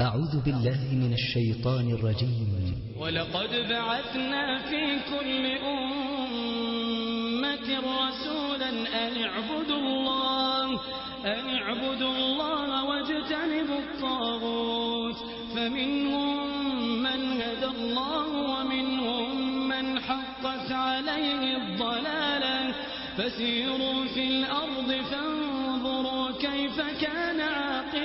أعوذ بالله من الشيطان الرجيم. ولقد بعثنا في كل أمة رسولا أن اعبدوا الله أن اعبدوا الله واجتنبوا الطاغوت. فمنهم من هدى الله ومنهم من حقت عليه الضلالة. فسيروا في الأرض فانظروا كيف كان